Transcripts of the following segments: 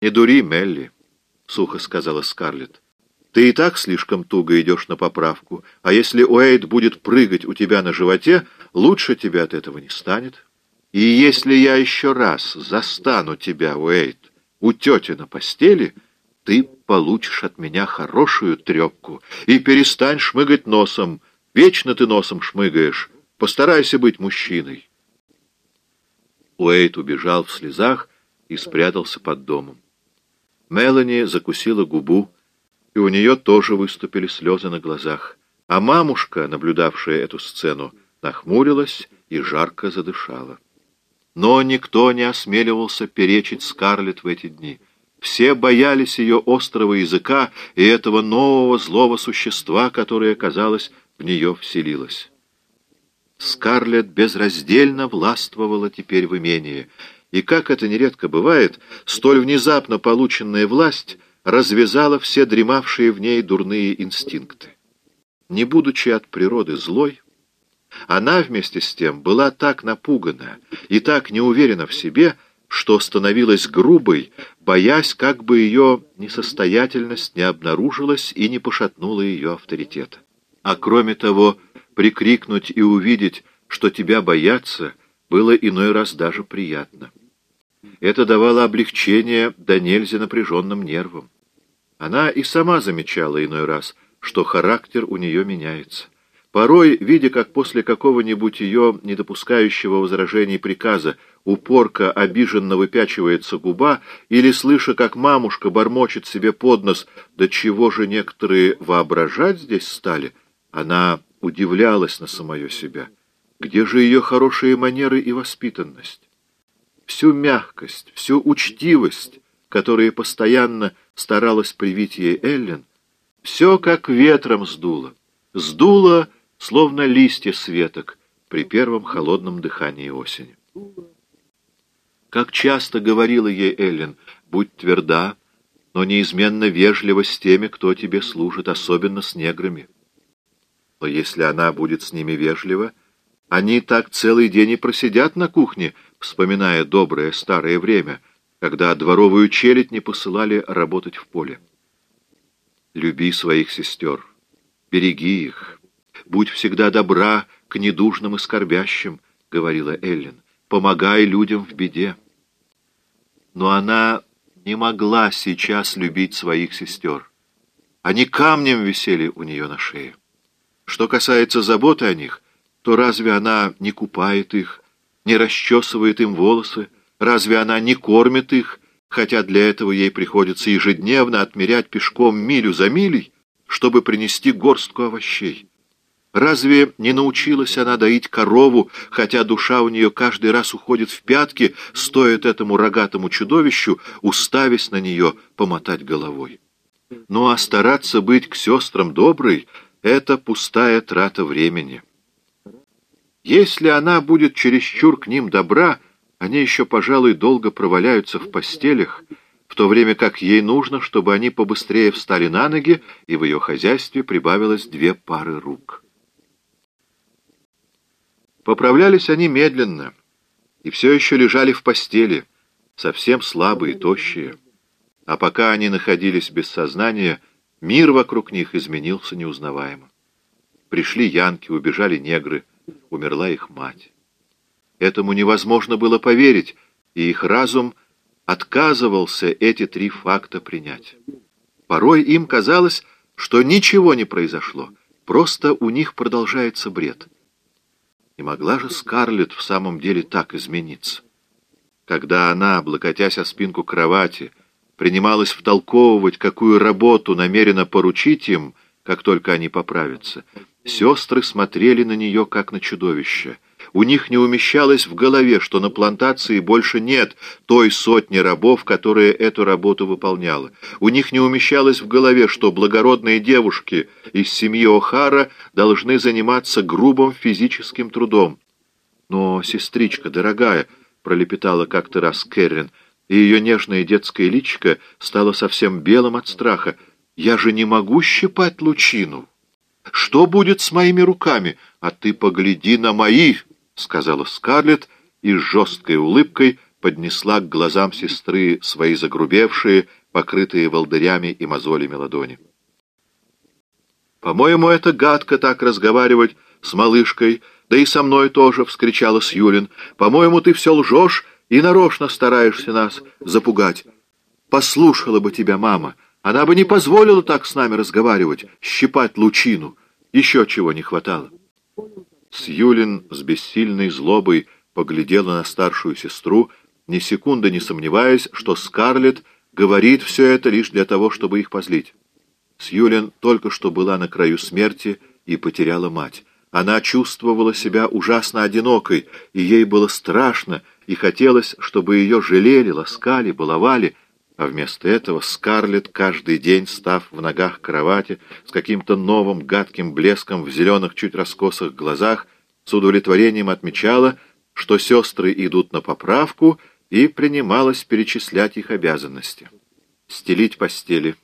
«Не дури, Мелли», — сухо сказала Скарлетт. «Ты и так слишком туго идешь на поправку, а если Уэйд будет прыгать у тебя на животе, лучше тебя от этого не станет. И если я еще раз застану тебя, Уэйд, у тети на постели, ты получишь от меня хорошую трепку и перестань шмыгать носом. Вечно ты носом шмыгаешь. Постарайся быть мужчиной». Уэйд убежал в слезах и спрятался под домом. Мелани закусила губу, и у нее тоже выступили слезы на глазах. А мамушка, наблюдавшая эту сцену, нахмурилась и жарко задышала. Но никто не осмеливался перечить Скарлетт в эти дни. Все боялись ее острого языка и этого нового злого существа, которое, казалось, в нее вселилось. Скарлетт безраздельно властвовала теперь в имении — и, как это нередко бывает, столь внезапно полученная власть развязала все дремавшие в ней дурные инстинкты. Не будучи от природы злой, она вместе с тем была так напугана и так неуверена в себе, что становилась грубой, боясь, как бы ее несостоятельность не обнаружилась и не пошатнула ее авторитета. А кроме того, прикрикнуть и увидеть, что тебя боятся, было иной раз даже приятно. Это давало облегчение да нельзя напряженным нервам. Она и сама замечала иной раз, что характер у нее меняется. Порой, видя, как после какого-нибудь ее недопускающего возражений приказа упорка обиженно выпячивается губа, или слыша, как мамушка бормочет себе под нос, до чего же некоторые воображать здесь стали, она удивлялась на самое себя. Где же ее хорошие манеры и воспитанность? Всю мягкость, всю учтивость, которые постоянно старалась привить ей Эллен, все как ветром сдуло. Сдуло, словно листья светок при первом холодном дыхании осени. Как часто говорила ей Эллен, будь тверда, но неизменно вежлива с теми, кто тебе служит, особенно с неграми. Но если она будет с ними вежлива, они так целый день и просидят на кухне, вспоминая доброе старое время, когда дворовую челядь не посылали работать в поле. Люби своих сестер, береги их, будь всегда добра к недужным и скорбящим, — говорила Эллен, — помогай людям в беде. Но она не могла сейчас любить своих сестер. Они камнем висели у нее на шее. Что касается заботы о них, то разве она не купает их, не расчесывает им волосы? Разве она не кормит их, хотя для этого ей приходится ежедневно отмерять пешком милю за милей, чтобы принести горстку овощей? Разве не научилась она доить корову, хотя душа у нее каждый раз уходит в пятки, стоит этому рогатому чудовищу, уставясь на нее, помотать головой? Ну а стараться быть к сестрам доброй — это пустая трата времени. Если она будет чересчур к ним добра, они еще, пожалуй, долго проваляются в постелях, в то время как ей нужно, чтобы они побыстрее встали на ноги, и в ее хозяйстве прибавилось две пары рук. Поправлялись они медленно, и все еще лежали в постели, совсем слабые, тощие. А пока они находились без сознания, мир вокруг них изменился неузнаваемо. Пришли янки, убежали негры, умерла их мать. Этому невозможно было поверить, и их разум отказывался эти три факта принять. Порой им казалось, что ничего не произошло, просто у них продолжается бред. Не могла же Скарлетт в самом деле так измениться. Когда она, облокотясь о спинку кровати, принималась втолковывать, какую работу намерена поручить им, как только они поправятся, Сестры смотрели на нее, как на чудовище. У них не умещалось в голове, что на плантации больше нет той сотни рабов, которая эту работу выполняла. У них не умещалось в голове, что благородные девушки из семьи О'Хара должны заниматься грубым физическим трудом. «Но, сестричка, дорогая», — пролепетала как-то раз Кэррин, и ее нежное детское личико стало совсем белым от страха, «я же не могу щипать лучину». Что будет с моими руками? А ты погляди на мои, — сказала Скарлетт и с жесткой улыбкой поднесла к глазам сестры свои загрубевшие, покрытые волдырями и мозолями ладони. «По-моему, это гадко так разговаривать с малышкой, да и со мной тоже», — вскричала Сьюлин. «По-моему, ты все лжешь и нарочно стараешься нас запугать. Послушала бы тебя мама, она бы не позволила так с нами разговаривать, щипать лучину. Еще чего не хватало». Сьюлин с бессильной злобой поглядела на старшую сестру, ни секунды не сомневаясь, что Скарлетт говорит все это лишь для того, чтобы их позлить. Сьюлин только что была на краю смерти и потеряла мать. Она чувствовала себя ужасно одинокой, и ей было страшно, и хотелось, чтобы ее жалели, ласкали, баловали, а вместо этого Скарлетт, каждый день став в ногах кровати, с каким-то новым гадким блеском в зеленых чуть раскосых глазах, с удовлетворением отмечала, что сестры идут на поправку, и принималась перечислять их обязанности. Стелить постели,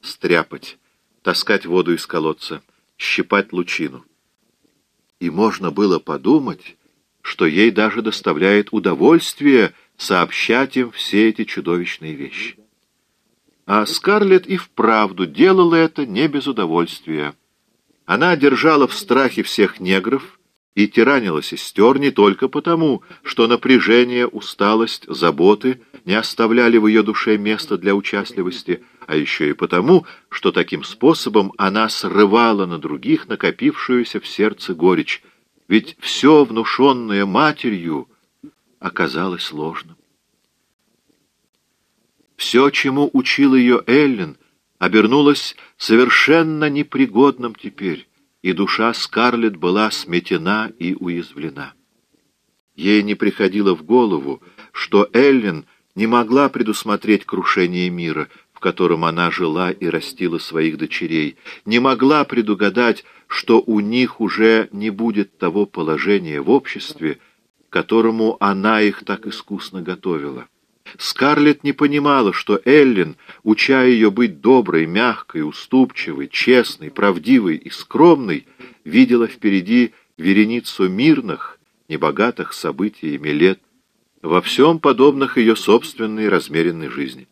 стряпать, таскать воду из колодца, щипать лучину. И можно было подумать, что ей даже доставляет удовольствие сообщать им все эти чудовищные вещи. А Скарлетт и вправду делала это не без удовольствия. Она держала в страхе всех негров и тиранила сестер не только потому, что напряжение, усталость, заботы не оставляли в ее душе места для участливости, а еще и потому, что таким способом она срывала на других накопившуюся в сердце горечь, ведь все внушенное матерью оказалось ложным. Все, чему учил ее Эллен, обернулось совершенно непригодным теперь, и душа Скарлетт была сметена и уязвлена. Ей не приходило в голову, что Эллен не могла предусмотреть крушение мира — котором она жила и растила своих дочерей, не могла предугадать, что у них уже не будет того положения в обществе, которому она их так искусно готовила. Скарлетт не понимала, что Эллен, уча ее быть доброй, мягкой, уступчивой, честной, правдивой и скромной, видела впереди вереницу мирных, небогатых событиями лет, во всем подобных ее собственной размеренной жизни.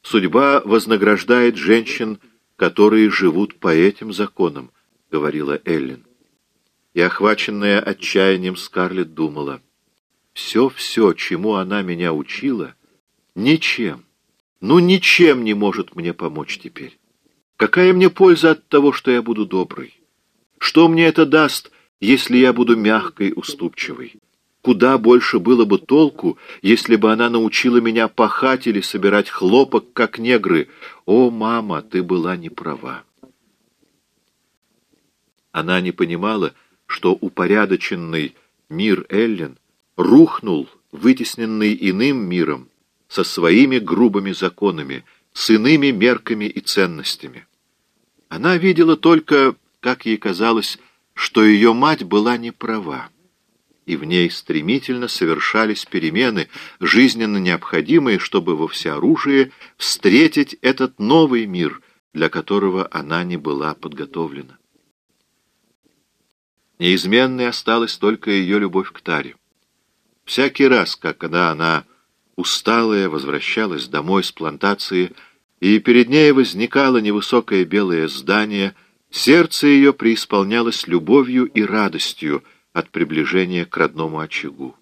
Судьба вознаграждает женщин, которые живут по этим законам, — говорила Эллен. И, охваченная отчаянием, Скарлетт думала, все-все, чему она меня учила, ничем, ну ничем не может мне помочь теперь. Какая мне польза от того, что я буду доброй? Что мне это даст, если я буду мягкой, уступчивой? Куда больше было бы толку, если бы она научила меня пахать или собирать хлопок, как негры. О, мама, ты была не права. Она не понимала, что упорядоченный мир Эллен рухнул, вытесненный иным миром, со своими грубыми законами, с иными мерками и ценностями. Она видела только, как ей казалось, что ее мать была не права и в ней стремительно совершались перемены, жизненно необходимые, чтобы во всеоружии встретить этот новый мир, для которого она не была подготовлена. Неизменной осталась только ее любовь к Таре. Всякий раз, когда она, усталая, возвращалась домой с плантации, и перед ней возникало невысокое белое здание, сердце ее преисполнялось любовью и радостью — от приближения к родному очагу.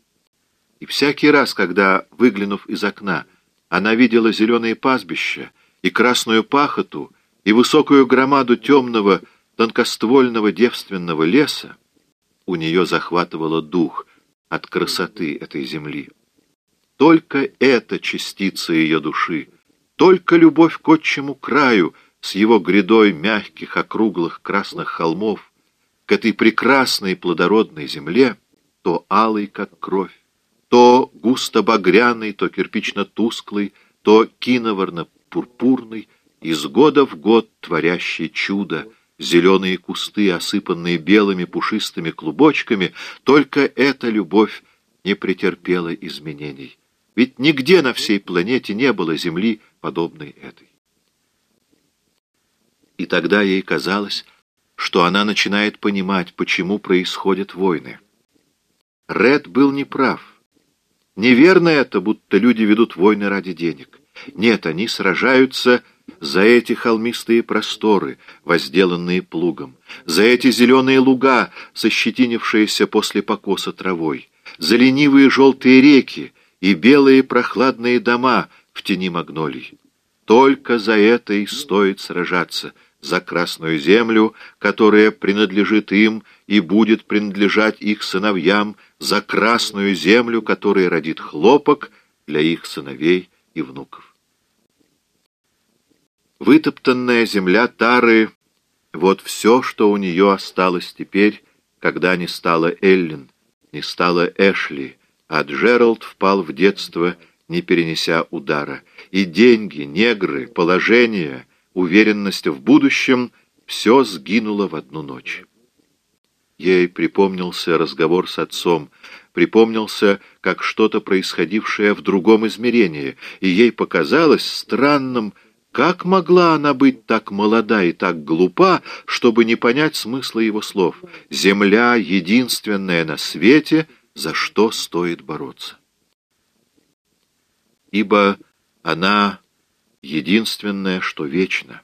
И всякий раз, когда, выглянув из окна, она видела зеленые пастбища и красную пахоту и высокую громаду темного, тонкоствольного девственного леса, у нее захватывало дух от красоты этой земли. Только эта частица ее души, только любовь к отчему краю с его грядой мягких округлых красных холмов, к этой прекрасной плодородной земле, то алый, как кровь, то густо-багряный, то кирпично-тусклый, то киноварно-пурпурный, из года в год творящий чудо, зеленые кусты, осыпанные белыми пушистыми клубочками, только эта любовь не претерпела изменений. Ведь нигде на всей планете не было земли, подобной этой. И тогда ей казалось, что она начинает понимать, почему происходят войны. Ред был неправ. Неверно это, будто люди ведут войны ради денег. Нет, они сражаются за эти холмистые просторы, возделанные плугом, за эти зеленые луга, сощетинившиеся после покоса травой, за ленивые желтые реки и белые прохладные дома в тени магнолий. Только за это и стоит сражаться, за Красную Землю, которая принадлежит им и будет принадлежать их сыновьям, за Красную Землю, которая родит хлопок для их сыновей и внуков. Вытоптанная земля Тары — вот все, что у нее осталось теперь, когда не стала Эллин, не стала Эшли, а Джеральд впал в детство, не перенеся удара. И деньги, негры, положение, уверенность в будущем — все сгинуло в одну ночь. Ей припомнился разговор с отцом, припомнился, как что-то происходившее в другом измерении, и ей показалось странным, как могла она быть так молода и так глупа, чтобы не понять смысла его слов? «Земля единственная на свете, за что стоит бороться». Ибо она единственное, что вечно.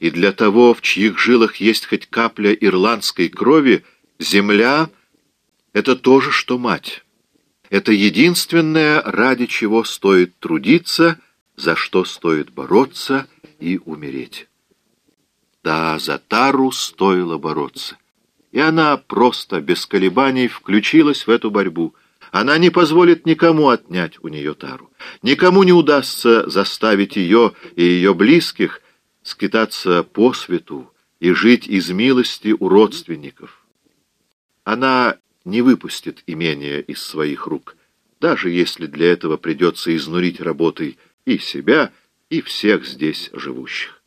И для того, в чьих жилах есть хоть капля ирландской крови, земля — это то же, что мать. Это единственное, ради чего стоит трудиться — за что стоит бороться и умереть. Да, за Тару стоило бороться. И она просто, без колебаний, включилась в эту борьбу. Она не позволит никому отнять у нее Тару. Никому не удастся заставить ее и ее близких скитаться по свету и жить из милости у родственников. Она не выпустит имение из своих рук, даже если для этого придется изнурить работой и себя, и всех здесь живущих.